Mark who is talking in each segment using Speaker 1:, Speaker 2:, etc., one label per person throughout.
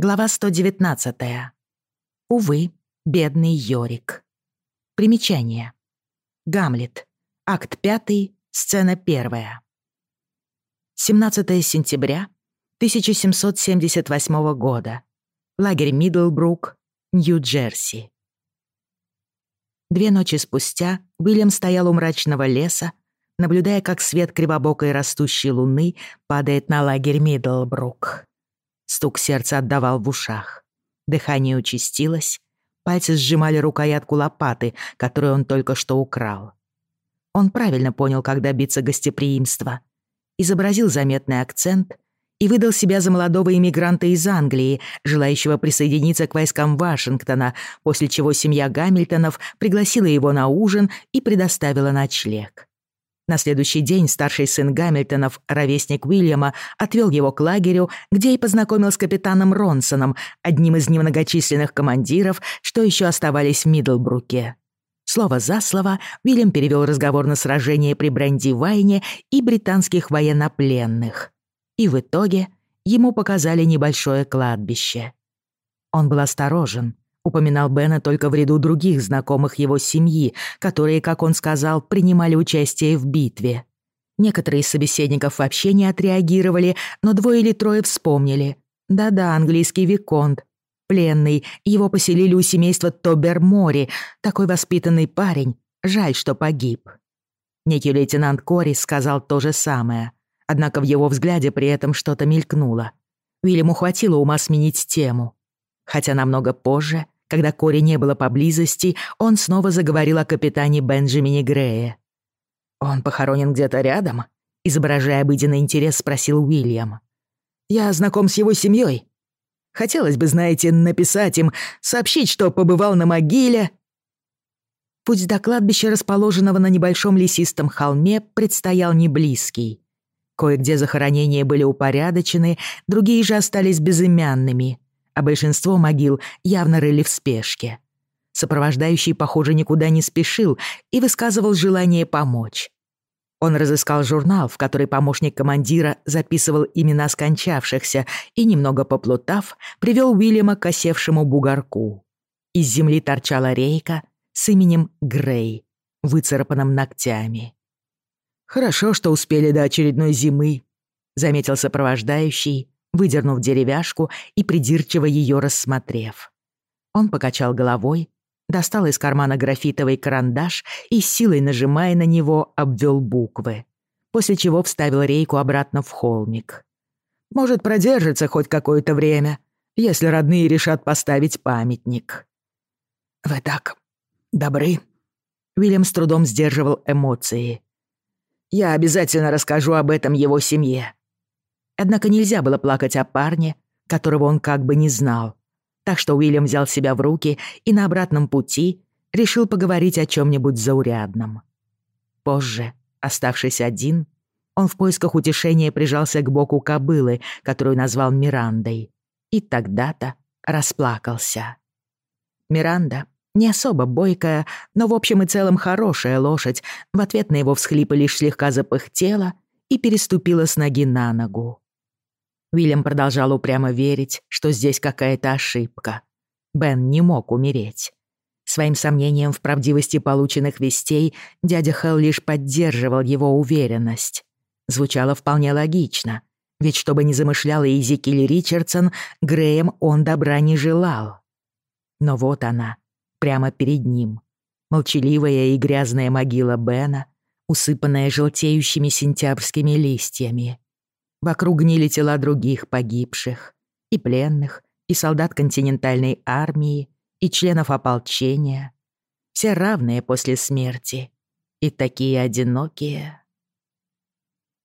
Speaker 1: Глава 119. Увы, бедный Йорик. Примечание. Гамлет. Акт 5, сцена 1. 17 сентября 1778 года. Лагерь Мидлбрук, Нью-Джерси. Две ночи спустя Уильям стоял у мрачного леса, наблюдая, как свет кривобокой растущей луны падает на лагерь Мидлбрук. Стук сердца отдавал в ушах. Дыхание участилось. Пальцы сжимали рукоятку лопаты, которую он только что украл. Он правильно понял, как добиться гостеприимства. Изобразил заметный акцент и выдал себя за молодого иммигранта из Англии, желающего присоединиться к войскам Вашингтона, после чего семья Гамильтонов пригласила его на ужин и предоставила ночлег. На следующий день старший сын Гамильтонов, ровесник Уильяма, отвел его к лагерю, где и познакомил с капитаном Ронсоном, одним из немногочисленных командиров, что еще оставались в Мидлбруке. Слово за слово Уильям перевел разговор на сражение при Брандивайне и британских военнопленных. И в итоге ему показали небольшое кладбище. Он был осторожен, упоминал Бена только в ряду других знакомых его семьи, которые, как он сказал, принимали участие в битве. Некоторые из собеседников вообще не отреагировали, но двое или трое вспомнили. Да-да, английский виконт. Пленный, его поселили у семейства Тобер-Мори, такой воспитанный парень, жаль, что погиб. Некий лейтенант Кори сказал то же самое, однако в его взгляде при этом что-то мелькнуло. Уильяму хватило ума сменить тему. Хотя намного позже когда Кори не было поблизости, он снова заговорил о капитане Бенджамине Грее. «Он похоронен где-то рядом?» Изображая обыденный интерес, спросил Уильям. «Я знаком с его семьей. Хотелось бы, знаете, написать им, сообщить, что побывал на могиле». Путь до кладбища, расположенного на небольшом лесистом холме, предстоял неблизкий. Кое-где захоронения были упорядочены, другие же остались безымянными — а большинство могил явно рыли в спешке. Сопровождающий, похоже, никуда не спешил и высказывал желание помочь. Он разыскал журнал, в который помощник командира записывал имена скончавшихся и, немного поплутав, привел Уильяма к осевшему бугорку. Из земли торчала рейка с именем Грей, выцарапанным ногтями. «Хорошо, что успели до очередной зимы», — заметил сопровождающий, выдернув деревяшку и придирчиво ее рассмотрев. Он покачал головой, достал из кармана графитовый карандаш и силой нажимая на него обвел буквы, после чего вставил рейку обратно в холмик. «Может, продержится хоть какое-то время, если родные решат поставить памятник». «Вы так добры», — Уильям с трудом сдерживал эмоции. «Я обязательно расскажу об этом его семье. Однако нельзя было плакать о парне, которого он как бы не знал. Так что Уильям взял себя в руки и на обратном пути решил поговорить о чем-нибудь заурядном. Позже, оставшись один, он в поисках утешения прижался к боку кобылы, которую назвал Мирандой, и тогда-то расплакался. Миранда, не особо бойкая, но в общем и целом хорошая лошадь, в ответ на его всхлипы лишь слегка запыхтела и переступила с ноги на ногу. Уильям продолжал упрямо верить, что здесь какая-то ошибка. Бен не мог умереть. Своим сомнением в правдивости полученных вестей дядя Хелл лишь поддерживал его уверенность. Звучало вполне логично, ведь что бы ни замышлял Изикиль Ричардсон, Греем он добра не желал. Но вот она, прямо перед ним. Молчаливая и грязная могила Бена, усыпанная желтеющими сентябрьскими листьями. Вокруг гнили тела других погибших, и пленных, и солдат континентальной армии, и членов ополчения. Все равные после смерти, и такие одинокие.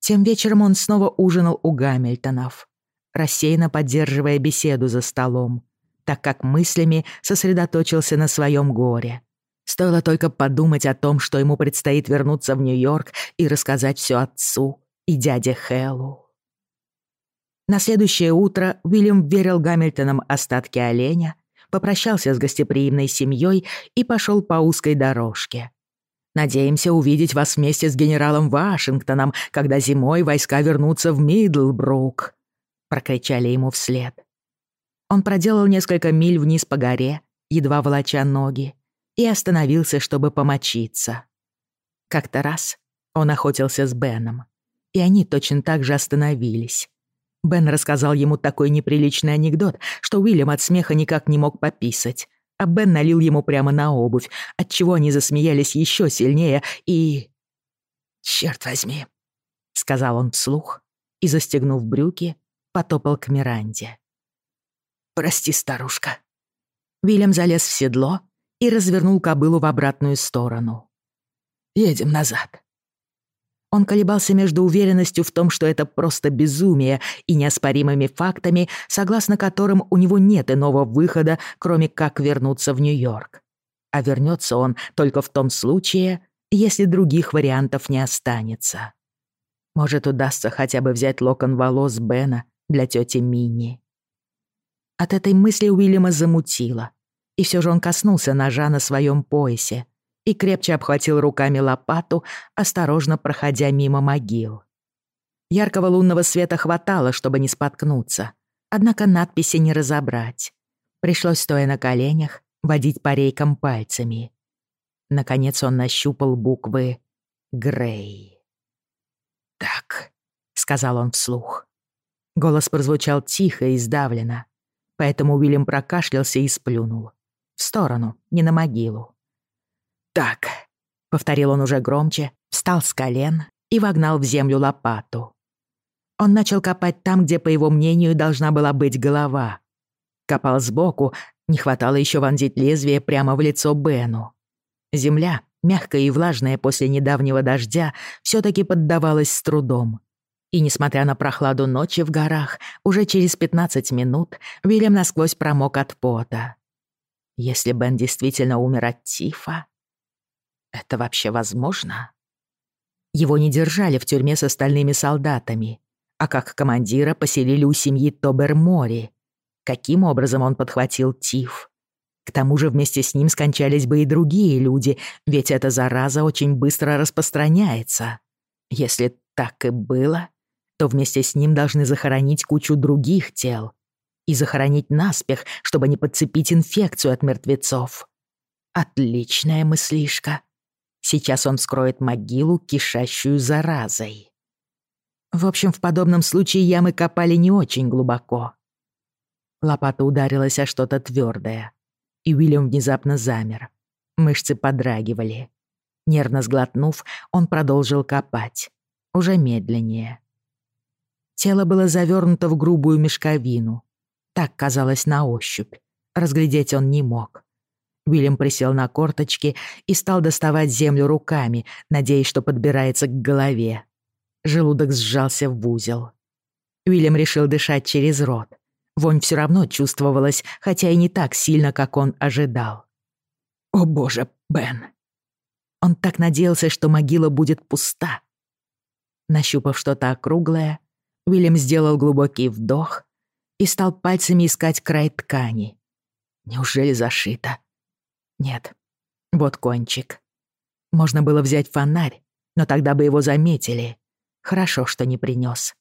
Speaker 1: Тем вечером он снова ужинал у Гамильтонов, рассеянно поддерживая беседу за столом, так как мыслями сосредоточился на своем горе. Стоило только подумать о том, что ему предстоит вернуться в Нью-Йорк и рассказать все отцу и дяде Хэллу. На следующее утро Уильям верил Гамильтонам остатки оленя, попрощался с гостеприимной семьей и пошел по узкой дорожке. «Надеемся увидеть вас вместе с генералом Вашингтоном, когда зимой войска вернутся в Мидлбрук», — прокричали ему вслед. Он проделал несколько миль вниз по горе, едва волоча ноги, и остановился, чтобы помочиться. Как-то раз он охотился с Беном, и они точно так же остановились. Бен рассказал ему такой неприличный анекдот, что Уильям от смеха никак не мог пописать, а Бен налил ему прямо на обувь, отчего они засмеялись еще сильнее и... «Чёрт возьми», — сказал он вслух и, застегнув брюки, потопал к Миранде. «Прости, старушка». Вильям залез в седло и развернул кобылу в обратную сторону. «Едем назад». Он колебался между уверенностью в том, что это просто безумие, и неоспоримыми фактами, согласно которым у него нет иного выхода, кроме как вернуться в Нью-Йорк. А вернется он только в том случае, если других вариантов не останется. Может, удастся хотя бы взять локон волос Бена для тети Мини. От этой мысли Уильяма замутило, и все же он коснулся ножа на своем поясе и крепче обхватил руками лопату, осторожно проходя мимо могил. Яркого лунного света хватало, чтобы не споткнуться, однако надписи не разобрать. Пришлось, стоя на коленях, водить по рейкам пальцами. Наконец он нащупал буквы «Грей». «Так», — сказал он вслух. Голос прозвучал тихо и сдавленно, поэтому Уильям прокашлялся и сплюнул. В сторону, не на могилу. «Так», — повторил он уже громче, встал с колен и вогнал в землю лопату. Он начал копать там, где, по его мнению, должна была быть голова. Копал сбоку, не хватало еще вонзить лезвие прямо в лицо Бену. Земля, мягкая и влажная после недавнего дождя, все таки поддавалась с трудом. И несмотря на прохладу ночи в горах, уже через 15 минут Вильям насквозь промок от пота. Если Бен действительно умер от тифа, это вообще возможно? Его не держали в тюрьме с остальными солдатами, а как командира поселили у семьи Тобер-Мори. Каким образом он подхватил тиф? К тому же вместе с ним скончались бы и другие люди, ведь эта зараза очень быстро распространяется. Если так и было, то вместе с ним должны захоронить кучу других тел и захоронить наспех, чтобы не подцепить инфекцию от мертвецов. Отличная мыслишка. Сейчас он вскроет могилу, кишащую заразой. В общем, в подобном случае ямы копали не очень глубоко. Лопата ударилась о что-то твердое, и Уильям внезапно замер. Мышцы подрагивали. Нервно сглотнув, он продолжил копать. Уже медленнее. Тело было завернуто в грубую мешковину. Так казалось на ощупь. Разглядеть он не мог. Уильям присел на корточки и стал доставать землю руками, надеясь, что подбирается к голове. Желудок сжался в узел. Уильям решил дышать через рот. Вонь все равно чувствовалась, хотя и не так сильно, как он ожидал. «О боже, Бен!» Он так надеялся, что могила будет пуста. Нащупав что-то округлое, Уильям сделал глубокий вдох и стал пальцами искать край ткани. Неужели зашито? Нет. Вот кончик. Можно было взять фонарь, но тогда бы его заметили. Хорошо, что не принёс.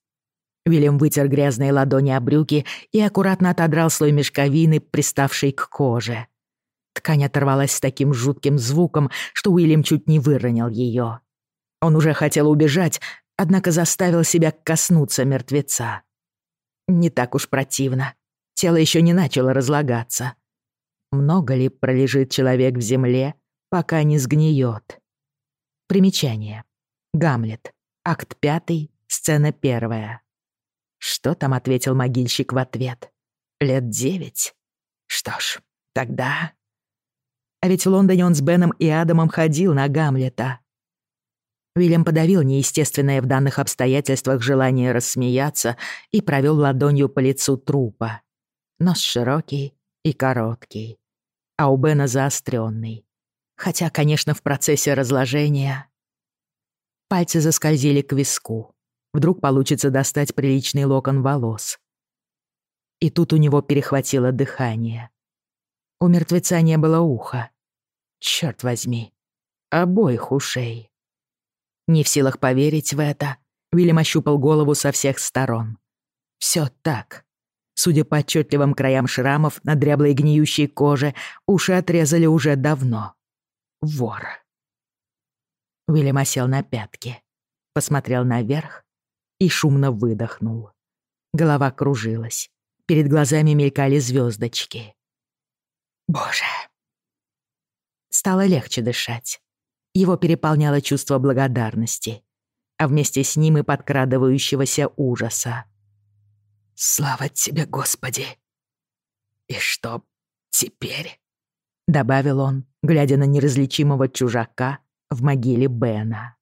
Speaker 1: Уильям вытер грязные ладони о брюки и аккуратно отодрал слой мешковины, приставшей к коже. Ткань оторвалась с таким жутким звуком, что Уильям чуть не выронил её. Он уже хотел убежать, однако заставил себя коснуться мертвеца. Не так уж противно. Тело еще не начало разлагаться. Много ли пролежит человек в земле, пока не сгниет? Примечание. Гамлет. Акт пятый, сцена первая. Что там ответил могильщик в ответ? Лет девять? Что ж, тогда... А ведь в Лондоне он с Беном и Адамом ходил на Гамлета. Уильям подавил неестественное в данных обстоятельствах желание рассмеяться и провел ладонью по лицу трупа. Нос широкий и короткий, а у Бена заостренный. Хотя, конечно, в процессе разложения... Пальцы заскользили к виску. Вдруг получится достать приличный локон волос. И тут у него перехватило дыхание. У мертвеца не было уха. Черт возьми, обоих ушей. Не в силах поверить в это, Вильям ощупал голову со всех сторон. Все так. Судя по отчетливым краям шрамов на дряблой гниющей коже, уши отрезали уже давно. Вор. Уильям осел на пятки, посмотрел наверх и шумно выдохнул. Голова кружилась. Перед глазами мелькали звездочки. Боже. Стало легче дышать. Его переполняло чувство благодарности, а вместе с ним и подкрадывающегося ужаса. «Слава тебе, Господи!» «И что теперь?» — добавил он, глядя на неразличимого чужака в могиле Бена.